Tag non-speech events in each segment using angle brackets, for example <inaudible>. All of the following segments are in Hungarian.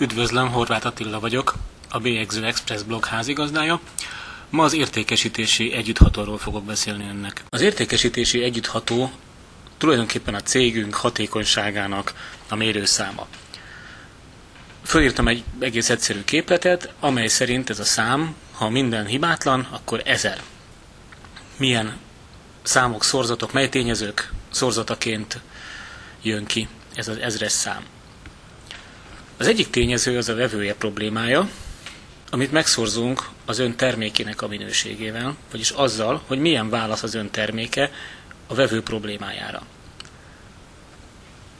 Üdvözlöm, Horváth Attila vagyok, a BXZ Express blog házigazdája. Ma az értékesítési együtthatóról fogok beszélni önnek. Az értékesítési együttható tulajdonképpen a cégünk hatékonyságának a mérőszáma. Fölírtam egy egész egyszerű képletet, amely szerint ez a szám, ha minden hibátlan, akkor ezer. Milyen számok, szorzatok, mely tényezők szorzataként jön ki ez az ezres szám. Az egyik tényező az a vevője problémája, amit megszorzunk az ön termékének a minőségével, vagyis azzal, hogy milyen válasz az ön terméke a vevő problémájára.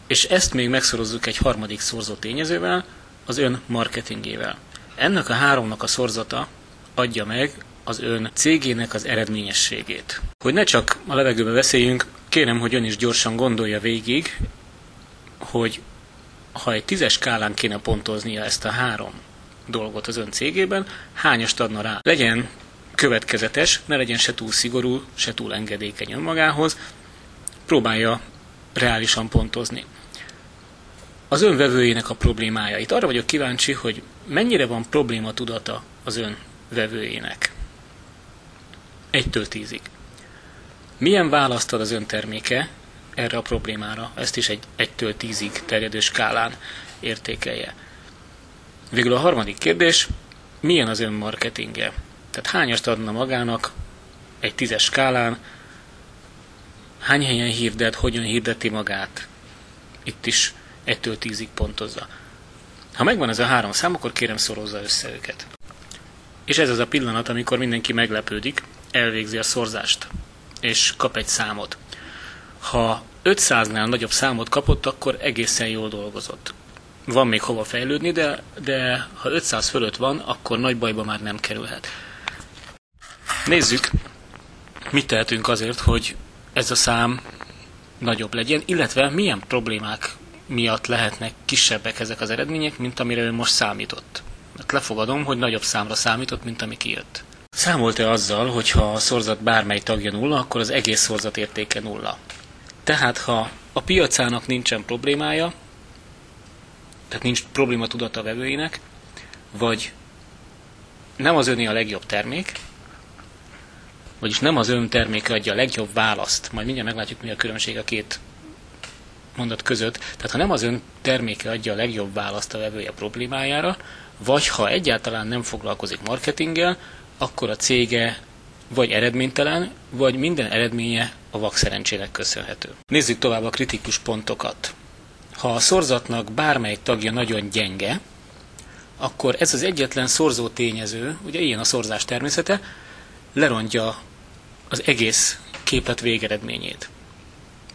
És ezt még megszorozzuk egy harmadik szorzó tényezővel, az ön marketingével. Ennek a háromnak a szorzata adja meg az ön cégének az eredményességét. Hogy ne csak a levegőbe beszéljünk, kérem, hogy ön is gyorsan gondolja végig, hogy ha egy tízes skálán kéne pontoznia ezt a három dolgot az ön cégében, hányast adna rá? Legyen következetes, ne legyen se túl szigorú, se túl engedékeny önmagához, próbálja reálisan pontozni. Az önvevőjének a problémája. Itt arra vagyok kíváncsi, hogy mennyire van probléma tudata az ön vevőjének. Egytől tízig. Milyen választ ad az ön terméke erre a problémára? Ezt is egy egytől tízig terjedő skálán értékelje. Végül a harmadik kérdés, milyen az ön marketingje? Tehát hányast adna magának egy tízes skálán, hány helyen hirdet, hogyan hirdeti magát? Itt is egytől tízig pontozza. Ha megvan ez a három szám, akkor kérem szorozza össze őket. És ez az a pillanat, amikor mindenki meglepődik, elvégzi a szorzást, és kap egy számot. Ha 500-nál nagyobb számot kapott, akkor egészen jól dolgozott. Van még hova fejlődni, de, de ha 500 fölött van, akkor nagy bajba már nem kerülhet. Nézzük, mit tehetünk azért, hogy ez a szám nagyobb legyen, illetve milyen problémák miatt lehetnek kisebbek ezek az eredmények, mint amire ő most számított. Mert lefogadom, hogy nagyobb számra számított, mint ami kijött. Számolt-e azzal, hogy ha a szorzat bármely tagja nulla, akkor az egész szorzat értéke nulla? Tehát, ha a piacának nincsen problémája, tehát nincs probléma tudata a vevőinek, vagy nem az öné a legjobb termék, vagyis nem az ön terméke adja a legjobb választ, majd mindjárt meglátjuk, mi a különbség a két mondat között. Tehát ha nem az ön terméke adja a legjobb választ a vevője problémájára, vagy ha egyáltalán nem foglalkozik marketinggel, akkor a cége vagy eredménytelen, vagy minden eredménye a vak szerencsének köszönhető. Nézzük tovább a kritikus pontokat. Ha a szorzatnak bármely tagja nagyon gyenge, akkor ez az egyetlen szorzó tényező, ugye ilyen a szorzás természete, lerontja az egész képlet végeredményét.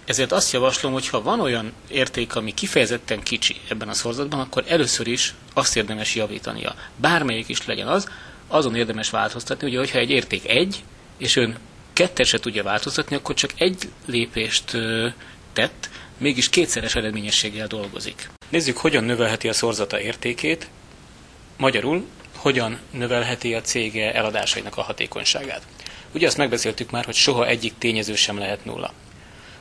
Ezért azt javaslom, hogy ha van olyan érték, ami kifejezetten kicsi ebben a szorzatban, akkor először is azt érdemes javítania. Bármelyik is legyen az, azon érdemes változtatni, ugye, hogyha egy érték egy, és ön kettőt se tudja változtatni, akkor csak egy lépést tett, mégis kétszeres eredményességgel dolgozik. Nézzük, hogyan növelheti a szorzata értékét. Magyarul, hogyan növelheti a cége eladásainak a hatékonyságát. Ugye azt megbeszéltük már, hogy soha egyik tényező sem lehet nulla.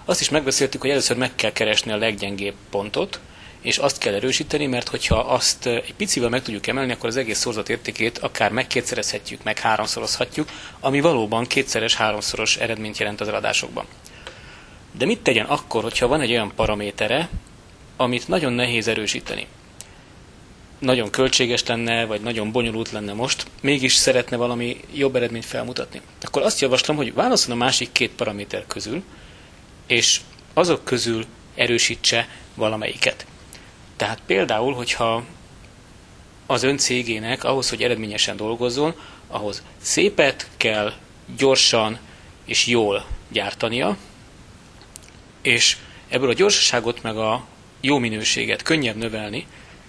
Azt is megbeszéltük, hogy először meg kell keresni a leggyengébb pontot, és azt kell erősíteni, mert hogyha azt egy picivel meg tudjuk emelni, akkor az egész szorzat értékét akár megkétszerezhetjük, meg háromszorozhatjuk, ami valóban kétszeres, háromszoros eredményt jelent az eladásokban. De mit tegyen akkor, hogyha van egy olyan paramétere, amit nagyon nehéz erősíteni? Nagyon költséges lenne, vagy nagyon bonyolult lenne most, mégis szeretne valami jobb eredményt felmutatni. Akkor azt javaslom, hogy válaszol a másik két paraméter közül, és azok közül erősítse valamelyiket. Tehát például, hogyha az ön cégének ahhoz, hogy eredményesen dolgozzon, ahhoz szépet kell gyorsan és jól gyártania, és ebből a gyorsaságot meg a jó minőséget könnyebb növelni,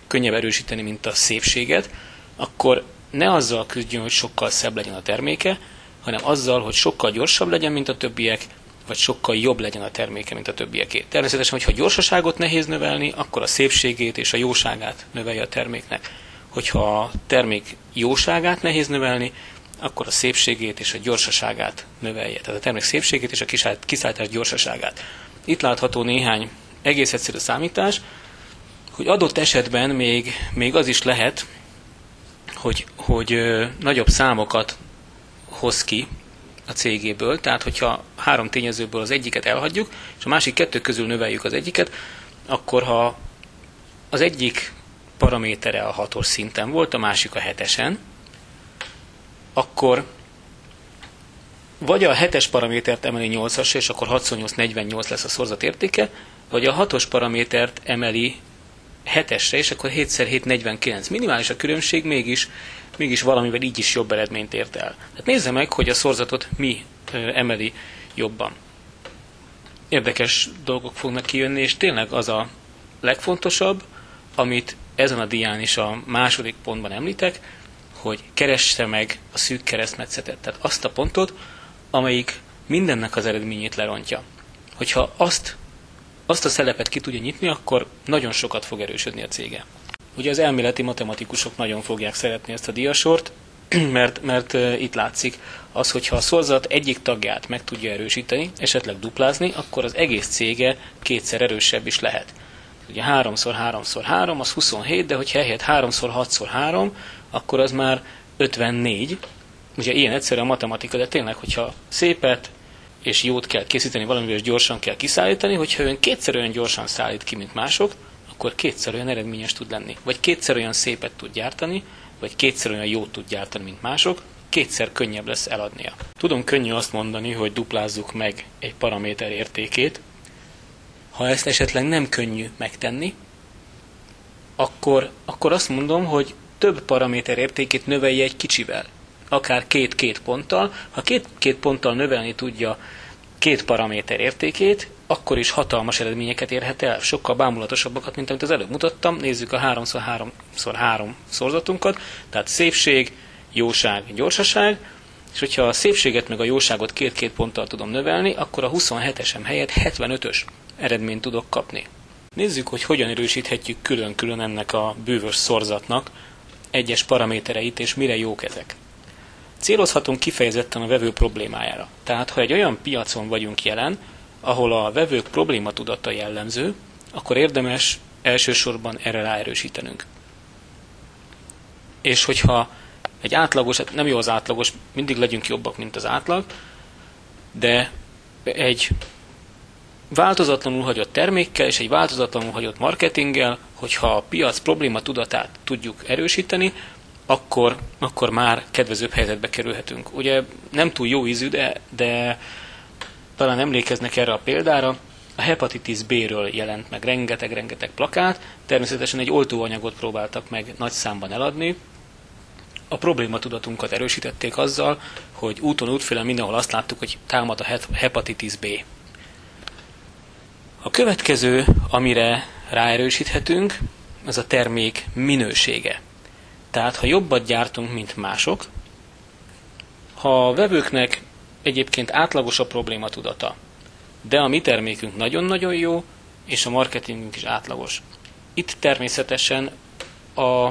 könnyebb erősíteni, mint a szépséget, akkor ne azzal küzdjön, hogy sokkal szebb legyen a terméke, hanem azzal, hogy sokkal gyorsabb legyen, mint a többiek, vagy sokkal jobb legyen a terméke, mint a többieké. Természetesen, hogyha gyorsaságot nehéz növelni, akkor a szépségét és a jóságát növelje a terméknek. Hogyha a termék jóságát nehéz növelni, akkor a szépségét és a gyorsaságát növelje. Tehát a termék szépségét és a kiszállítás gyorsaságát. Itt látható néhány egész egyszerű számítás, hogy adott esetben még, még az is lehet, hogy, hogy ö, nagyobb számokat hoz ki a cégéből, tehát hogyha három tényezőből az egyiket elhagyjuk, és a másik kettő közül növeljük az egyiket, akkor ha az egyik paramétere a hatos szinten volt, a másik a hetesen, akkor vagy a hetes paramétert emeli 8-asra, és akkor 6x8-48 lesz a szorzat értéke, vagy a hatos paramétert emeli 7-esre, és akkor 7x7 49. Minimális a különbség, mégis, mégis valamivel így is jobb eredményt ért el. Tehát nézze meg, hogy a szorzatot mi emeli jobban. Érdekes dolgok fognak kijönni, és tényleg az a legfontosabb, amit ezen a dián is a második pontban említek, hogy keresse meg a szűk keresztmetszetet, tehát azt a pontot, amelyik mindennek az eredményét lerontja. Hogyha azt, azt a szelepet ki tudja nyitni, akkor nagyon sokat fog erősödni a cége. Ugye az elméleti matematikusok nagyon fogják szeretni ezt a diasort, <clears throat> mert, mert itt látszik az, hogyha a szorzat egyik tagját meg tudja erősíteni, esetleg duplázni, akkor az egész cége kétszer erősebb is lehet. Ugye 3x3x3 az 27, de hogyha ehelyett 3x6x3, akkor az már 54. Ugye ilyen egyszerű a matematika, de tényleg, hogyha szépet és jót kell készíteni valamivel, és gyorsan kell kiszállítani, hogyha ön kétszer olyan gyorsan szállít ki, mint mások, akkor kétszer olyan eredményes tud lenni. Vagy kétszer olyan szépet tud gyártani, vagy kétszer olyan jót tud gyártani, mint mások, kétszer könnyebb lesz eladnia. Tudom könnyű azt mondani, hogy duplázzuk meg egy paraméter értékét, ha ezt esetleg nem könnyű megtenni, akkor, akkor azt mondom, hogy több paraméter értékét növelje egy kicsivel. Akár két-két ponttal. Ha két-két ponttal növelni tudja két paraméter értékét, akkor is hatalmas eredményeket érhet el, sokkal bámulatosabbakat, mint amit az előbb mutattam. Nézzük a 3x3x3 szorzatunkat, tehát szépség, jóság, gyorsaság, és hogyha a szépséget meg a jóságot két-két ponttal tudom növelni, akkor a 27-esem helyett 75-ös eredményt tudok kapni. Nézzük, hogy hogyan erősíthetjük külön-külön ennek a bűvös szorzatnak egyes paramétereit, és mire jók ezek. Célozhatunk kifejezetten a vevő problémájára. Tehát, ha egy olyan piacon vagyunk jelen, ahol a vevők probléma tudata jellemző, akkor érdemes elsősorban erre ráerősítenünk. És hogyha egy átlagos, hát nem jó az átlagos, mindig legyünk jobbak, mint az átlag, de egy változatlanul hagyott termékkel és egy változatlanul hagyott marketinggel, hogyha a piac probléma tudatát tudjuk erősíteni, akkor, akkor már kedvezőbb helyzetbe kerülhetünk. Ugye nem túl jó ízű, de, de talán emlékeznek erre a példára, a hepatitis B-ről jelent meg rengeteg-rengeteg plakát, természetesen egy oltóanyagot próbáltak meg nagy számban eladni, a problématudatunkat erősítették azzal, hogy úton útfélen mindenhol azt láttuk, hogy támad a hepatitis B. A következő, amire ráerősíthetünk, az a termék minősége. Tehát, ha jobbat gyártunk, mint mások, ha a vevőknek egyébként átlagos a probléma tudata, de a mi termékünk nagyon-nagyon jó, és a marketingünk is átlagos. Itt természetesen a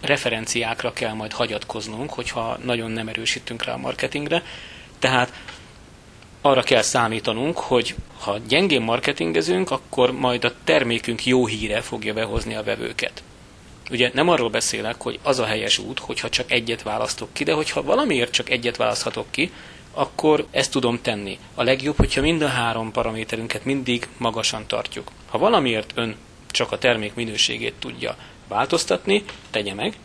referenciákra kell majd hagyatkoznunk, hogyha nagyon nem erősítünk rá a marketingre. Tehát arra kell számítanunk, hogy ha gyengén marketingezünk, akkor majd a termékünk jó híre fogja behozni a vevőket. Ugye nem arról beszélek, hogy az a helyes út, hogyha csak egyet választok ki, de hogyha valamiért csak egyet választhatok ki, akkor ezt tudom tenni. A legjobb, hogyha mind a három paraméterünket mindig magasan tartjuk. Ha valamiért ön csak a termék minőségét tudja változtatni, tegye meg,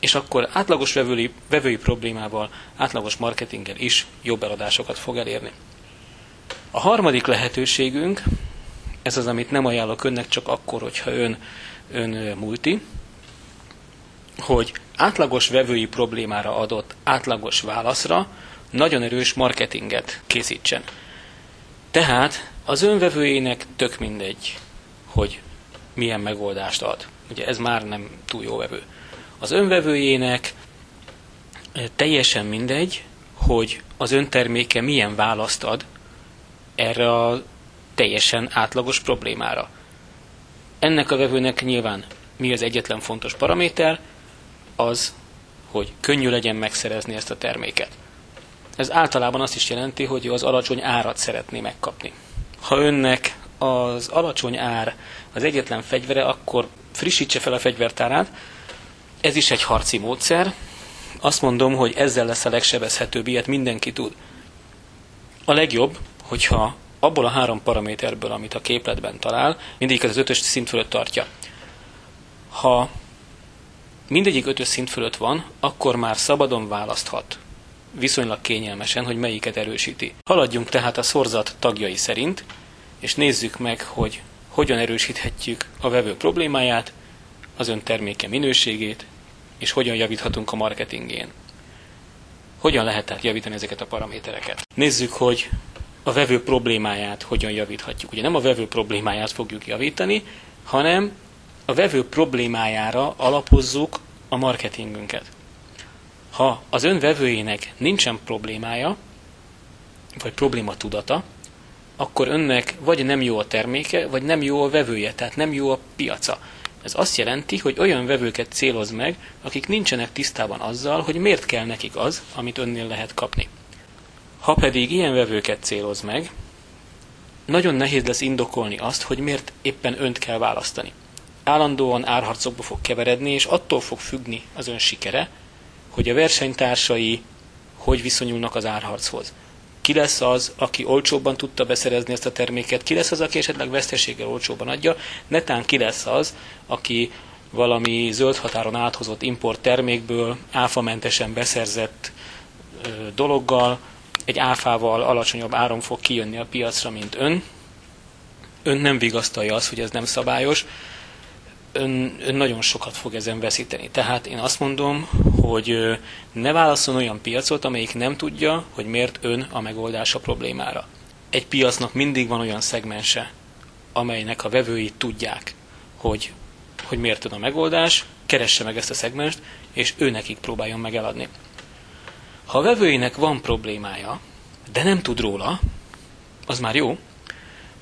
és akkor átlagos vevői, vevői problémával, átlagos marketinggel is jobb eladásokat fog elérni. A harmadik lehetőségünk, ez az, amit nem ajánlok önnek csak akkor, hogyha ön, ön multi, hogy átlagos vevői problémára adott átlagos válaszra nagyon erős marketinget készítsen. Tehát az önvevőjének tök mindegy, hogy milyen megoldást ad. Ugye ez már nem túl jó vevő. Az önvevőjének teljesen mindegy, hogy az önterméke milyen választ ad erre a teljesen átlagos problémára. Ennek a vevőnek nyilván mi az egyetlen fontos paraméter, az, hogy könnyű legyen megszerezni ezt a terméket. Ez általában azt is jelenti, hogy az alacsony árat szeretné megkapni. Ha önnek az alacsony ár az egyetlen fegyvere, akkor frissítse fel a fegyvertárát. Ez is egy harci módszer. Azt mondom, hogy ezzel lesz a legsebezhetőbb, ilyet mindenki tud. A legjobb, hogyha abból a három paraméterből, amit a képletben talál, mindegyik az ötös szint fölött tartja. Ha mindegyik ötös szint fölött van, akkor már szabadon választhat viszonylag kényelmesen, hogy melyiket erősíti. Haladjunk tehát a szorzat tagjai szerint, és nézzük meg, hogy hogyan erősíthetjük a vevő problémáját, az ön terméke minőségét, és hogyan javíthatunk a marketingén. Hogyan lehet tehát javítani ezeket a paramétereket? Nézzük, hogy a vevő problémáját hogyan javíthatjuk. Ugye nem a vevő problémáját fogjuk javítani, hanem a vevő problémájára alapozzuk a marketingünket. Ha az ön vevőjének nincsen problémája, vagy probléma tudata, akkor önnek vagy nem jó a terméke, vagy nem jó a vevője, tehát nem jó a piaca. Ez azt jelenti, hogy olyan vevőket céloz meg, akik nincsenek tisztában azzal, hogy miért kell nekik az, amit önnél lehet kapni. Ha pedig ilyen vevőket céloz meg, nagyon nehéz lesz indokolni azt, hogy miért éppen önt kell választani. Állandóan árharcokba fog keveredni, és attól fog függni az ön sikere, hogy a versenytársai hogy viszonyulnak az árharchoz. Ki lesz az, aki olcsóbban tudta beszerezni ezt a terméket, ki lesz az, aki esetleg veszteséggel olcsóban adja, netán ki lesz az, aki valami zöld határon áthozott import termékből áfamentesen beszerzett dologgal, egy áfával alacsonyabb áron fog kijönni a piacra, mint ön. Ön nem vigasztalja azt, hogy ez nem szabályos, ön, ön nagyon sokat fog ezen veszíteni. Tehát én azt mondom, hogy ne válaszol olyan piacot, amelyik nem tudja, hogy miért ön a megoldás a problémára. Egy piacnak mindig van olyan szegmense, amelynek a vevői tudják, hogy, hogy miért ön a megoldás, keresse meg ezt a szegmest, és ő nekik próbáljon meg eladni. Ha a vevőinek van problémája, de nem tud róla, az már jó,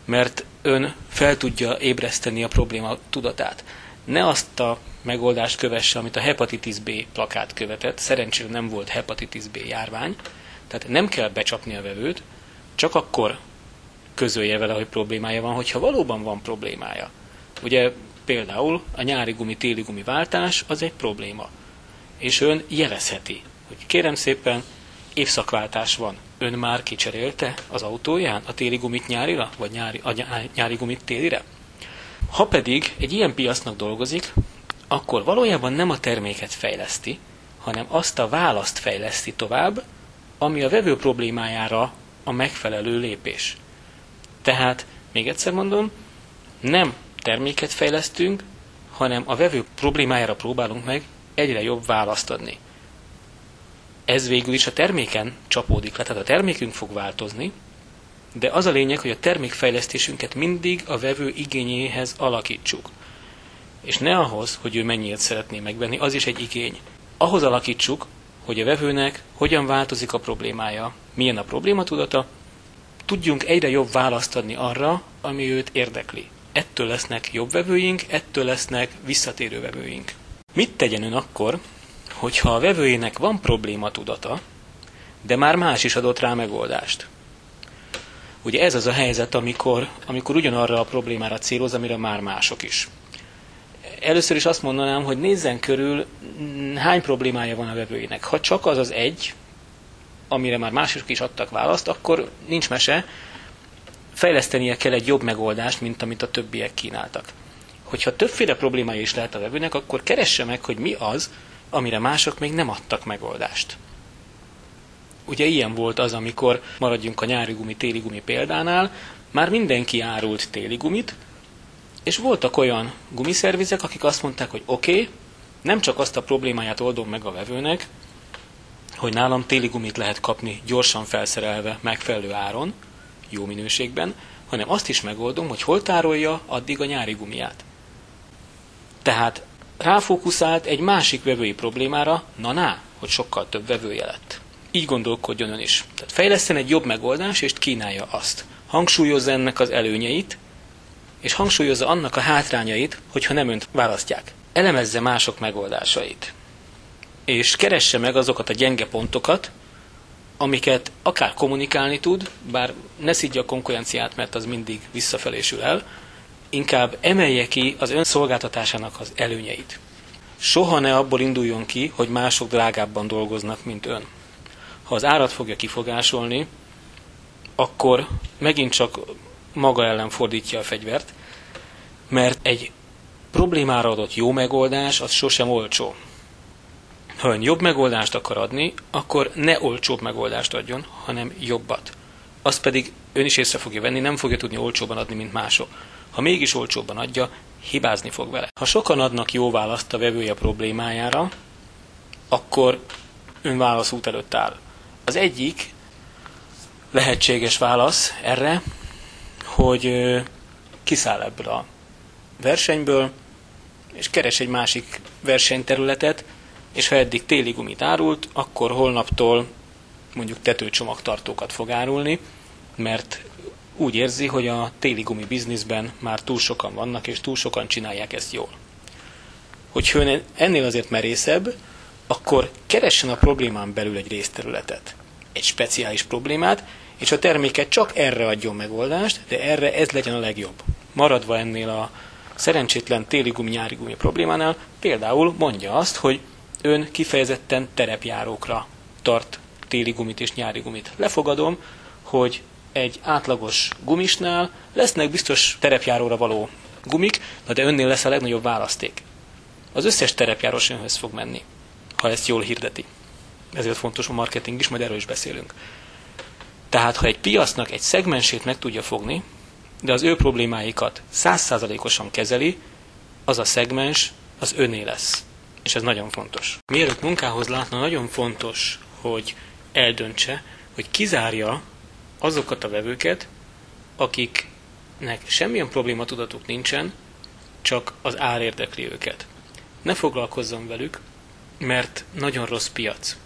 mert ön fel tudja ébreszteni a probléma tudatát. Ne azt a megoldást kövesse, amit a hepatitis B plakát követett, szerencsére nem volt hepatitis B járvány, tehát nem kell becsapni a vevőt, csak akkor közölje vele, hogy problémája van, hogyha valóban van problémája. Ugye például a nyári gumi, téli gumi váltás az egy probléma. És ön jelezheti, hogy kérem szépen, évszakváltás van. Ön már kicserélte az autóján a téli gumit nyárira, vagy nyári, a nyári gumit télire? Ha pedig egy ilyen piacnak dolgozik, akkor valójában nem a terméket fejleszti, hanem azt a választ fejleszti tovább, ami a vevő problémájára a megfelelő lépés. Tehát, még egyszer mondom, nem terméket fejlesztünk, hanem a vevő problémájára próbálunk meg egyre jobb választ adni ez végül is a terméken csapódik le, tehát a termékünk fog változni, de az a lényeg, hogy a termékfejlesztésünket mindig a vevő igényéhez alakítsuk. És ne ahhoz, hogy ő mennyiért szeretné megvenni, az is egy igény. Ahhoz alakítsuk, hogy a vevőnek hogyan változik a problémája, milyen a probléma tudata, tudjunk egyre jobb választ adni arra, ami őt érdekli. Ettől lesznek jobb vevőink, ettől lesznek visszatérő vevőink. Mit tegyen ön akkor, hogyha a vevőjének van probléma tudata, de már más is adott rá megoldást. Ugye ez az a helyzet, amikor, amikor ugyanarra a problémára céloz, amire már mások is. Először is azt mondanám, hogy nézzen körül, hány problémája van a vevőjének. Ha csak az az egy, amire már mások is adtak választ, akkor nincs mese, fejlesztenie kell egy jobb megoldást, mint amit a többiek kínáltak. Hogyha többféle problémája is lehet a vevőnek, akkor keresse meg, hogy mi az, amire mások még nem adtak megoldást. Ugye ilyen volt az, amikor maradjunk a nyári gumi, téli gumi példánál, már mindenki árult téli gumit, és voltak olyan gumiszervizek, akik azt mondták, hogy oké, okay, nem csak azt a problémáját oldom meg a vevőnek, hogy nálam téli gumit lehet kapni gyorsan felszerelve, megfelelő áron, jó minőségben, hanem azt is megoldom, hogy hol tárolja addig a nyári gumiát. Tehát ráfókuszált egy másik vevői problémára, na-na, hogy sokkal több vevője lett. Így gondolkodjon ön is. Tehát fejleszten egy jobb megoldást, és kínálja azt. Hangsúlyozza ennek az előnyeit, és hangsúlyozza annak a hátrányait, hogyha nem önt választják. Elemezze mások megoldásait. És keresse meg azokat a gyenge pontokat, amiket akár kommunikálni tud, bár ne szidja a konkurenciát, mert az mindig visszafelésül el, inkább emelje ki az ön szolgáltatásának az előnyeit. Soha ne abból induljon ki, hogy mások drágábban dolgoznak, mint ön. Ha az árat fogja kifogásolni, akkor megint csak maga ellen fordítja a fegyvert, mert egy problémára adott jó megoldás az sosem olcsó. Ha ön jobb megoldást akar adni, akkor ne olcsóbb megoldást adjon, hanem jobbat. Azt pedig ön is észre fogja venni, nem fogja tudni olcsóban adni, mint mások. Ha mégis olcsóbban adja, hibázni fog vele. Ha sokan adnak jó választ a vevője problémájára, akkor ön válaszút előtt áll. Az egyik lehetséges válasz erre, hogy kiszáll ebből a versenyből, és keres egy másik versenyterületet, és ha eddig téli gumit árult, akkor holnaptól mondjuk tetőcsomagtartókat fog árulni, mert úgy érzi, hogy a téli gumi bizniszben már túl sokan vannak, és túl sokan csinálják ezt jól. Hogy ön ennél azért merészebb, akkor keressen a problémán belül egy részterületet, egy speciális problémát, és a terméket csak erre adjon megoldást, de erre ez legyen a legjobb. Maradva ennél a szerencsétlen téli gumi, nyári gumi problémánál, például mondja azt, hogy ön kifejezetten terepjárókra tart téli gumit és nyári gumit. Lefogadom, hogy egy átlagos gumisnál lesznek biztos terepjáróra való gumik, de önnél lesz a legnagyobb választék. Az összes terepjárós önhöz fog menni, ha ezt jól hirdeti. Ezért fontos a marketing is, majd erről is beszélünk. Tehát, ha egy piacnak egy szegmensét meg tudja fogni, de az ő problémáikat százszázalékosan kezeli, az a szegmens az öné lesz. És ez nagyon fontos. Mielőtt munkához látna, nagyon fontos, hogy eldöntse, hogy kizárja azokat a vevőket, akiknek semmilyen probléma tudatuk nincsen, csak az ár érdekli őket. Ne foglalkozzon velük, mert nagyon rossz piac.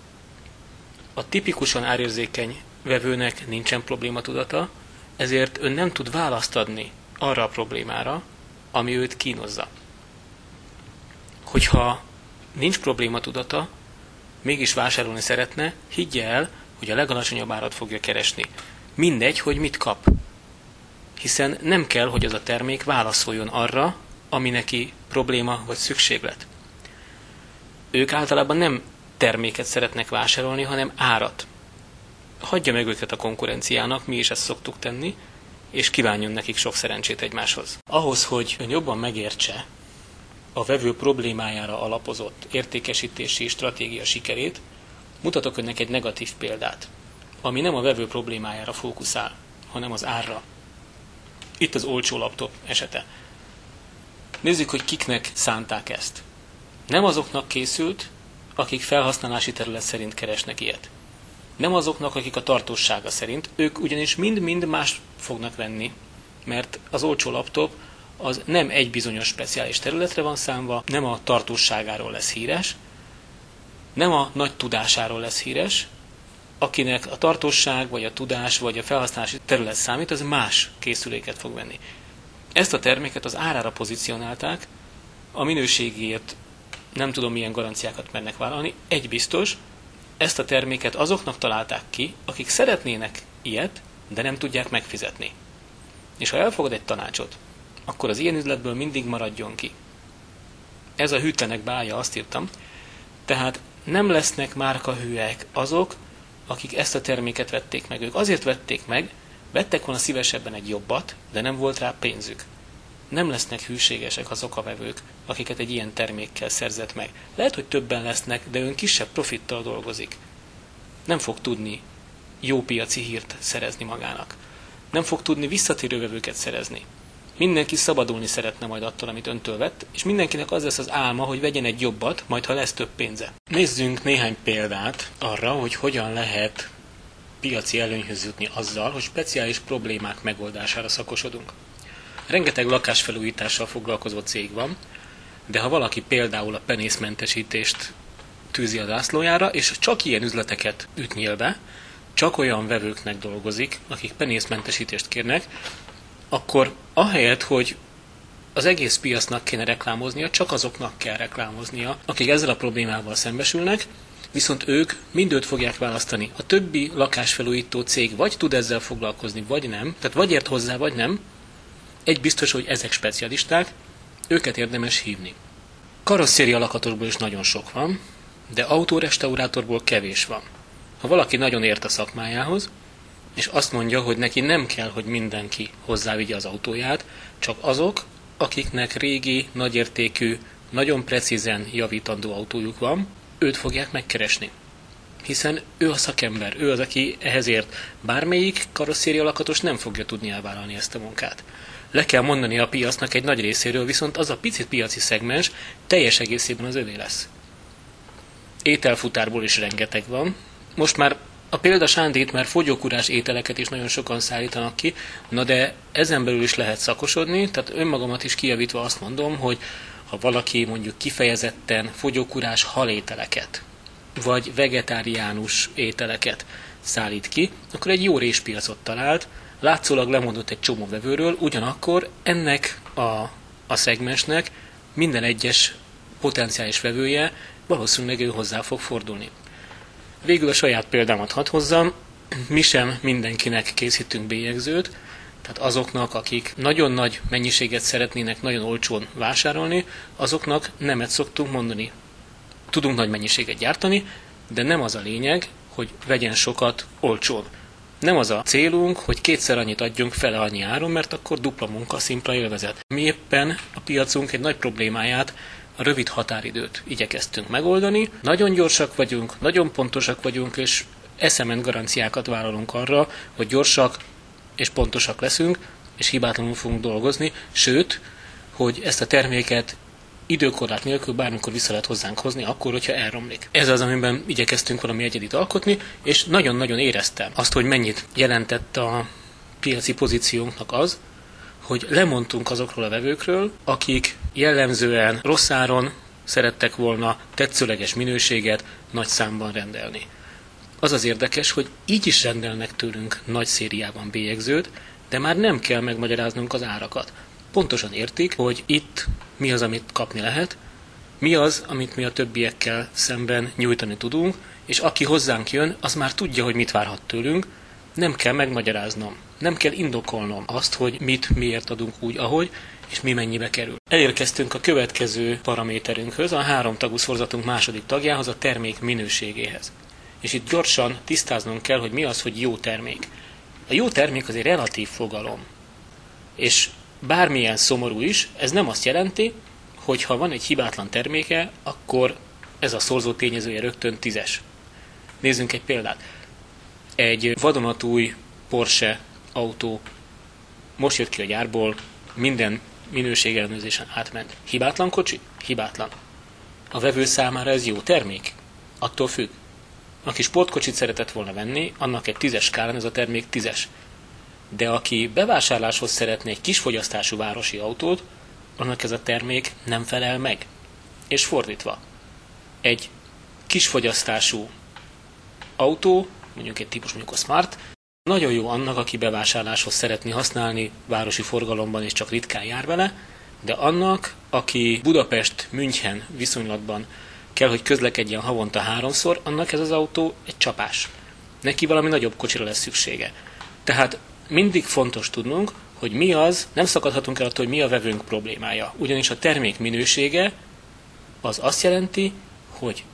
A tipikusan árérzékeny vevőnek nincsen probléma tudata, ezért ön nem tud választ adni arra a problémára, ami őt kínozza. Hogyha nincs probléma tudata, mégis vásárolni szeretne, higgye el, hogy a legalacsonyabb árat fogja keresni. Mindegy, hogy mit kap. Hiszen nem kell, hogy az a termék válaszoljon arra, ami neki probléma vagy szükséglet. Ők általában nem terméket szeretnek vásárolni, hanem árat. Hagyja meg őket a konkurenciának, mi is ezt szoktuk tenni, és kívánjon nekik sok szerencsét egymáshoz. Ahhoz, hogy ön jobban megértse a vevő problémájára alapozott értékesítési stratégia sikerét, mutatok önnek egy negatív példát ami nem a vevő problémájára fókuszál, hanem az árra. Itt az olcsó laptop esete. Nézzük, hogy kiknek szánták ezt. Nem azoknak készült, akik felhasználási terület szerint keresnek ilyet. Nem azoknak, akik a tartósága szerint, ők ugyanis mind-mind más fognak venni, mert az olcsó laptop az nem egy bizonyos speciális területre van számva, nem a tartóságáról lesz híres, nem a nagy tudásáról lesz híres, akinek a tartóság, vagy a tudás, vagy a felhasználási terület számít, az más készüléket fog venni. Ezt a terméket az árára pozícionálták, a minőségért nem tudom milyen garanciákat mernek vállalni. Egy biztos, ezt a terméket azoknak találták ki, akik szeretnének ilyet, de nem tudják megfizetni. És ha elfogad egy tanácsot, akkor az ilyen üzletből mindig maradjon ki. Ez a hűtlenek bája, azt írtam. Tehát nem lesznek márkahűek azok, akik ezt a terméket vették meg. Ők azért vették meg, vettek volna szívesebben egy jobbat, de nem volt rá pénzük. Nem lesznek hűségesek azok a vevők, akiket egy ilyen termékkel szerzett meg. Lehet, hogy többen lesznek, de ön kisebb profittal dolgozik. Nem fog tudni jó piaci hírt szerezni magának. Nem fog tudni visszatérő vevőket szerezni. Mindenki szabadulni szeretne majd attól, amit öntől vett, és mindenkinek az lesz az álma, hogy vegyen egy jobbat, majd ha lesz több pénze. Nézzünk néhány példát arra, hogy hogyan lehet piaci előnyhöz jutni azzal, hogy speciális problémák megoldására szakosodunk. Rengeteg lakásfelújítással foglalkozó cég van, de ha valaki például a penészmentesítést tűzi a zászlójára, és csak ilyen üzleteket ütnél be, csak olyan vevőknek dolgozik, akik penészmentesítést kérnek, akkor ahelyett, hogy az egész piacnak kéne reklámoznia, csak azoknak kell reklámoznia, akik ezzel a problémával szembesülnek, viszont ők mindőt fogják választani. A többi lakásfelújító cég vagy tud ezzel foglalkozni, vagy nem, tehát vagy ért hozzá, vagy nem. Egy biztos, hogy ezek specialisták, őket érdemes hívni. Karosszéria lakatosból is nagyon sok van, de autórestaurátorból kevés van. Ha valaki nagyon ért a szakmájához, és azt mondja, hogy neki nem kell, hogy mindenki hozzávigye az autóját, csak azok, akiknek régi, nagyértékű, nagyon precízen javítandó autójuk van, őt fogják megkeresni. Hiszen ő a szakember, ő az, aki ehhez ért. Bármelyik karosszéria lakatos nem fogja tudni elvállalni ezt a munkát. Le kell mondani a piacnak egy nagy részéről, viszont az a picit piaci szegmens teljes egészében az övé lesz. Ételfutárból is rengeteg van. Most már a példa sándít, mert fogyókúrás ételeket is nagyon sokan szállítanak ki, na de ezen belül is lehet szakosodni, tehát önmagamat is kijavítva azt mondom, hogy ha valaki mondjuk kifejezetten fogyókúrás halételeket, vagy vegetáriánus ételeket szállít ki, akkor egy jó réspiacot talált, látszólag lemondott egy csomó vevőről, ugyanakkor ennek a, a szegmensnek minden egyes potenciális vevője valószínűleg ő hozzá fog fordulni. Végül a saját példámat hadd hozzam, mi sem mindenkinek készítünk bélyegzőt, tehát azoknak, akik nagyon nagy mennyiséget szeretnének nagyon olcsón vásárolni, azoknak nemet szoktunk mondani. Tudunk nagy mennyiséget gyártani, de nem az a lényeg, hogy vegyen sokat olcsón. Nem az a célunk, hogy kétszer annyit adjunk fele annyi áron, mert akkor dupla munka, szimpla élvezet. Mi éppen a piacunk egy nagy problémáját a rövid határidőt igyekeztünk megoldani. Nagyon gyorsak vagyunk, nagyon pontosak vagyunk, és eszement garanciákat vállalunk arra, hogy gyorsak és pontosak leszünk, és hibátlanul fogunk dolgozni, sőt, hogy ezt a terméket időkorlát nélkül bármikor vissza lehet hozzánk hozni, akkor, hogyha elromlik. Ez az, amiben igyekeztünk valami egyedit alkotni, és nagyon-nagyon éreztem azt, hogy mennyit jelentett a piaci pozíciónknak az, hogy lemondtunk azokról a vevőkről, akik jellemzően rossz áron szerettek volna tetszőleges minőséget nagy számban rendelni. Az az érdekes, hogy így is rendelnek tőlünk nagy szériában bélyegzőt, de már nem kell megmagyaráznunk az árakat. Pontosan értik, hogy itt mi az, amit kapni lehet, mi az, amit mi a többiekkel szemben nyújtani tudunk, és aki hozzánk jön, az már tudja, hogy mit várhat tőlünk, nem kell megmagyaráznom, nem kell indokolnom azt, hogy mit miért adunk úgy, ahogy, és mi mennyibe kerül. Elérkeztünk a következő paraméterünkhöz, a három tagú szorzatunk második tagjához, a termék minőségéhez. És itt gyorsan tisztáznunk kell, hogy mi az, hogy jó termék. A jó termék az egy relatív fogalom. És bármilyen szomorú is, ez nem azt jelenti, hogy ha van egy hibátlan terméke, akkor ez a szorzó tényezője rögtön tízes. Nézzünk egy példát. Egy vadonatúj Porsche autó most jött ki a gyárból, minden minőségellenőrzésen átment. Hibátlan kocsi? Hibátlan. A vevő számára ez jó termék? Attól függ. Aki sportkocsit szeretett volna venni, annak egy tízes skálán ez a termék tízes. De aki bevásárláshoz szeretne egy kis fogyasztású városi autót, annak ez a termék nem felel meg. És fordítva. Egy kis fogyasztású autó, mondjuk egy típus mondjuk a Smart, nagyon jó annak, aki bevásárláshoz szeretné használni, városi forgalomban és csak ritkán jár vele, de annak, aki Budapest-München viszonylatban kell, hogy közlekedjen havonta háromszor, annak ez az autó egy csapás. Neki valami nagyobb kocsira lesz szüksége. Tehát mindig fontos tudnunk, hogy mi az, nem szakadhatunk el attól, hogy mi a vevőnk problémája. Ugyanis a termék minősége az azt jelenti, hogy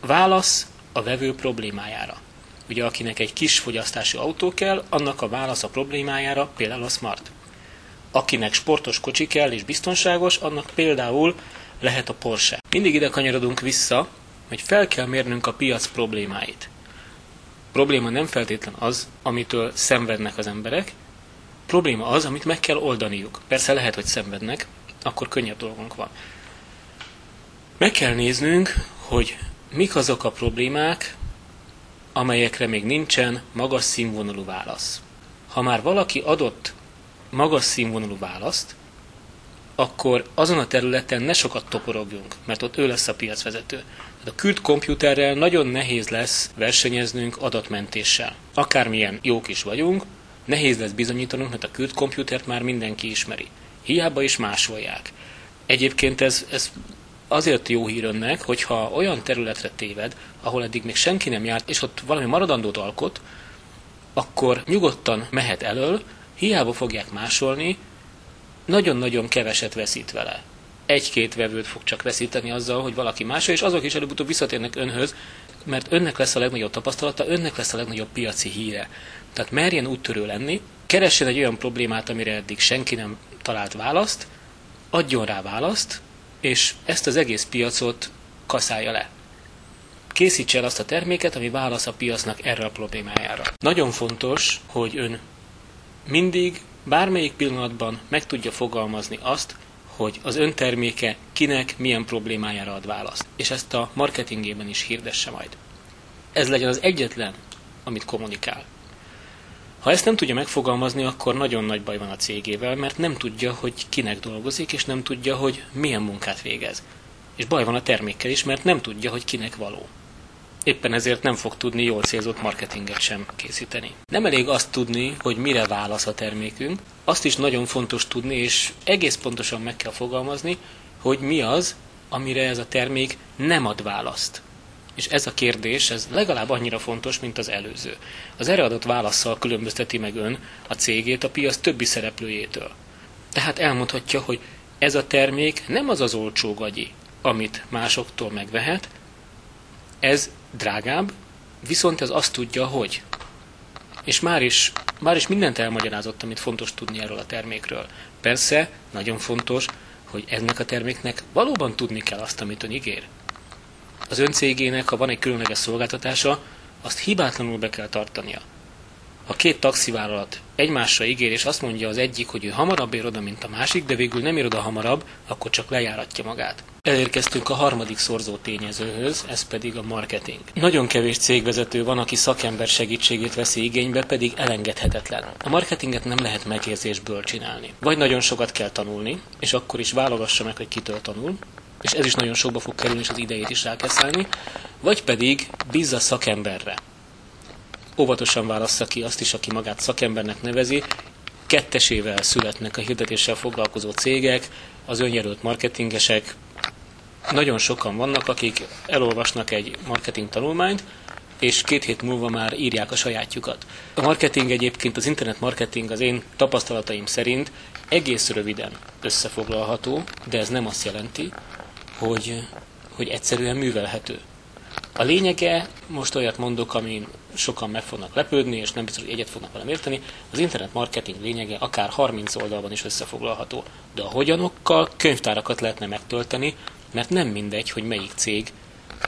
válasz a vevő problémájára. Ugye akinek egy kis fogyasztású autó kell, annak a válasz a problémájára például a Smart. Akinek sportos kocsi kell és biztonságos, annak például lehet a Porsche. Mindig ide kanyarodunk vissza, hogy fel kell mérnünk a piac problémáit. Probléma nem feltétlen az, amitől szenvednek az emberek, probléma az, amit meg kell oldaniuk. Persze lehet, hogy szenvednek, akkor könnyebb dolgunk van. Meg kell néznünk, hogy mik azok a problémák, amelyekre még nincsen magas színvonalú válasz. Ha már valaki adott magas színvonalú választ, akkor azon a területen ne sokat toporogjunk, mert ott ő lesz a piacvezető. A küld komputerrel nagyon nehéz lesz versenyeznünk adatmentéssel. Akármilyen jók is vagyunk, nehéz lesz bizonyítanunk, mert a küld komputert már mindenki ismeri. Hiába is másolják. Egyébként ez, ez azért jó hír önnek, hogyha olyan területre téved, ahol eddig még senki nem járt, és ott valami maradandót alkot, akkor nyugodtan mehet elől, hiába fogják másolni, nagyon-nagyon keveset veszít vele. Egy-két vevőt fog csak veszíteni azzal, hogy valaki másol, és azok is előbb-utóbb visszatérnek önhöz, mert önnek lesz a legnagyobb tapasztalata, önnek lesz a legnagyobb piaci híre. Tehát merjen úttörő lenni, keressen egy olyan problémát, amire eddig senki nem talált választ, adjon rá választ, és ezt az egész piacot kaszálja le. Készítse el azt a terméket, ami válasz a piacnak erre a problémájára. Nagyon fontos, hogy ön mindig, bármelyik pillanatban meg tudja fogalmazni azt, hogy az ön terméke kinek milyen problémájára ad választ. És ezt a marketingében is hirdesse majd. Ez legyen az egyetlen, amit kommunikál. Ha ezt nem tudja megfogalmazni, akkor nagyon nagy baj van a cégével, mert nem tudja, hogy kinek dolgozik, és nem tudja, hogy milyen munkát végez. És baj van a termékkel is, mert nem tudja, hogy kinek való. Éppen ezért nem fog tudni jól célzott marketinget sem készíteni. Nem elég azt tudni, hogy mire válasz a termékünk, azt is nagyon fontos tudni, és egész pontosan meg kell fogalmazni, hogy mi az, amire ez a termék nem ad választ. És ez a kérdés, ez legalább annyira fontos, mint az előző. Az erre adott válaszsal különbözteti meg ön a cégét a piac többi szereplőjétől. Tehát elmondhatja, hogy ez a termék nem az az olcsó gagyi, amit másoktól megvehet, ez drágább, viszont ez azt tudja, hogy. És már is, már is mindent elmagyarázott, amit fontos tudni erről a termékről. Persze, nagyon fontos, hogy ennek a terméknek valóban tudni kell azt, amit ön ígér az ön cégének, ha van egy különleges szolgáltatása, azt hibátlanul be kell tartania. Ha két taxivállalat egymásra ígér, és azt mondja az egyik, hogy ő hamarabb ér oda, mint a másik, de végül nem ér oda hamarabb, akkor csak lejáratja magát. Elérkeztünk a harmadik szorzó tényezőhöz, ez pedig a marketing. Nagyon kevés cégvezető van, aki szakember segítségét veszi igénybe, pedig elengedhetetlen. A marketinget nem lehet megérzésből csinálni. Vagy nagyon sokat kell tanulni, és akkor is válogassa meg, hogy kitől tanul, és ez is nagyon sokba fog kerülni, és az idejét is rá kell szállni, vagy pedig bízza szakemberre. Óvatosan válassza ki azt is, aki magát szakembernek nevezi, kettesével születnek a hirdetéssel foglalkozó cégek, az önjelölt marketingesek, nagyon sokan vannak, akik elolvasnak egy marketing tanulmányt, és két hét múlva már írják a sajátjukat. A marketing egyébként, az internet marketing az én tapasztalataim szerint egész röviden összefoglalható, de ez nem azt jelenti, hogy, hogy egyszerűen művelhető. A lényege, most olyat mondok, amin sokan meg fognak lepődni, és nem biztos, hogy egyet fognak velem érteni, az internet marketing lényege akár 30 oldalban is összefoglalható. De a hogyanokkal könyvtárakat lehetne megtölteni, mert nem mindegy, hogy melyik cég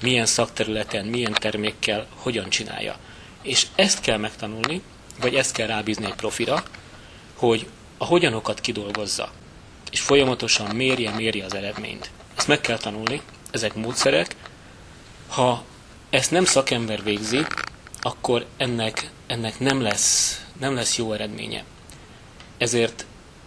milyen szakterületen, milyen termékkel, hogyan csinálja. És ezt kell megtanulni, vagy ezt kell rábízni egy profira, hogy a hogyanokat kidolgozza, és folyamatosan mérje, mérje az eredményt. Ezt meg kell tanulni, ezek módszerek. Ha ezt nem szakember végzi, akkor ennek, ennek nem, lesz, nem lesz jó eredménye. Ezért,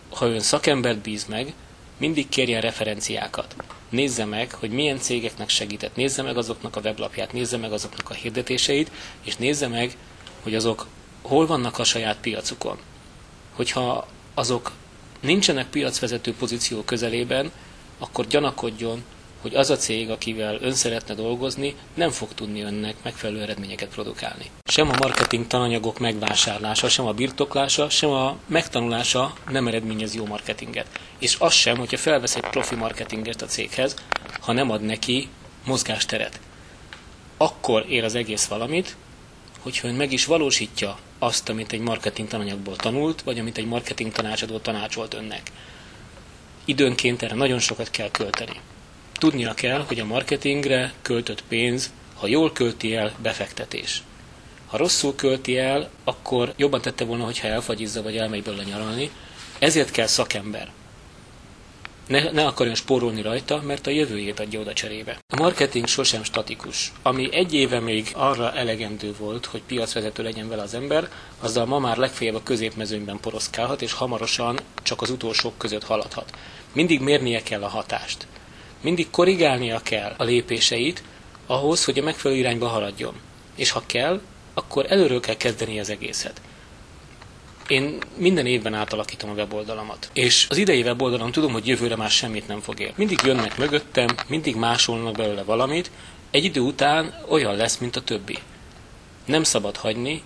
ha ön szakembert bíz meg, mindig kérjen referenciákat. Nézze meg, hogy milyen cégeknek segített, nézze meg azoknak a weblapját, nézze meg azoknak a hirdetéseit, és nézze meg, hogy azok hol vannak a saját piacukon. Hogyha azok nincsenek piacvezető pozíció közelében, akkor gyanakodjon, hogy az a cég, akivel ön szeretne dolgozni, nem fog tudni önnek megfelelő eredményeket produkálni. Sem a marketing tananyagok megvásárlása, sem a birtoklása, sem a megtanulása nem eredményez jó marketinget. És az sem, hogyha felvesz egy profi marketinget a céghez, ha nem ad neki mozgásteret. Akkor ér az egész valamit, hogyha ön meg is valósítja azt, amit egy marketing tananyagból tanult, vagy amit egy marketing tanácsadó tanácsolt önnek időnként erre nagyon sokat kell költeni. Tudnia kell, hogy a marketingre költött pénz, ha jól költi el, befektetés. Ha rosszul költi el, akkor jobban tette volna, hogyha elfagyizza vagy elmegy belőle nyaralni. Ezért kell szakember. Ne, ne akarjon spórolni rajta, mert a jövőjét adja oda cserébe. A marketing sosem statikus. Ami egy éve még arra elegendő volt, hogy piacvezető legyen vele az ember, azzal ma már legfeljebb a középmezőnyben poroszkálhat, és hamarosan csak az utolsók között haladhat. Mindig mérnie kell a hatást. Mindig korrigálnia kell a lépéseit ahhoz, hogy a megfelelő irányba haladjon. És ha kell, akkor előről kell kezdeni az egészet. Én minden évben átalakítom a weboldalamat. És az idei weboldalam tudom, hogy jövőre már semmit nem fog ér. Mindig jönnek mögöttem, mindig másolnak belőle valamit, egy idő után olyan lesz, mint a többi. Nem szabad hagyni,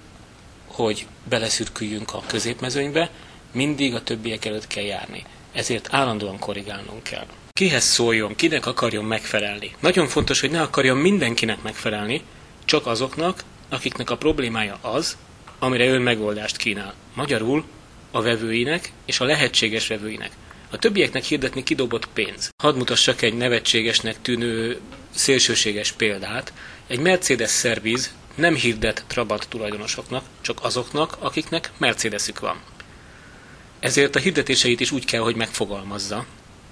hogy beleszürküljünk a középmezőnybe, mindig a többiek előtt kell járni. Ezért állandóan korrigálnunk kell. Kihez szóljon, kinek akarjon megfelelni. Nagyon fontos, hogy ne akarjon mindenkinek megfelelni, csak azoknak, akiknek a problémája az, amire ön megoldást kínál. Magyarul a vevőinek és a lehetséges vevőinek. A többieknek hirdetni kidobott pénz. Hadd mutassak egy nevetségesnek tűnő szélsőséges példát. Egy Mercedes szerviz nem hirdet Trabant tulajdonosoknak, csak azoknak, akiknek Mercedesük van. Ezért a hirdetéseit is úgy kell, hogy megfogalmazza,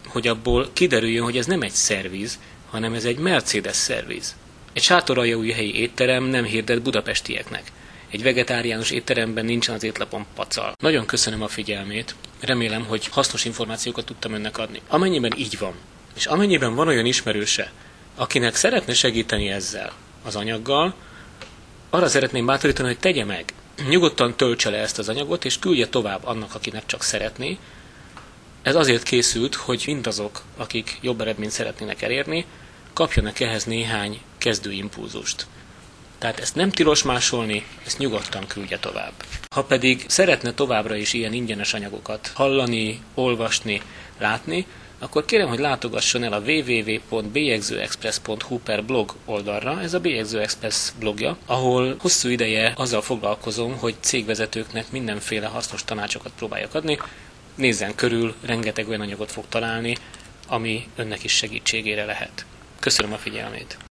hogy abból kiderüljön, hogy ez nem egy szerviz, hanem ez egy Mercedes szerviz. Egy helyi étterem nem hirdet budapestieknek. Egy vegetáriánus étteremben nincsen az étlapon pacal. Nagyon köszönöm a figyelmét, remélem, hogy hasznos információkat tudtam önnek adni. Amennyiben így van, és amennyiben van olyan ismerőse, akinek szeretne segíteni ezzel az anyaggal, arra szeretném bátorítani, hogy tegye meg. Nyugodtan töltse le ezt az anyagot, és küldje tovább annak, akinek csak szeretné. Ez azért készült, hogy mindazok, akik jobb eredményt szeretnének elérni, kapjanak ehhez néhány kezdőimpulzust. Tehát ezt nem tilos másolni, ezt nyugodtan küldje tovább. Ha pedig szeretne továbbra is ilyen ingyenes anyagokat hallani, olvasni, látni, akkor kérem, hogy látogasson el a www.bjegzőexpress.hu per blog oldalra, ez a Bélyegző Express blogja, ahol hosszú ideje azzal foglalkozom, hogy cégvezetőknek mindenféle hasznos tanácsokat próbáljak adni. Nézzen körül, rengeteg olyan anyagot fog találni, ami önnek is segítségére lehet. Köszönöm a figyelmét!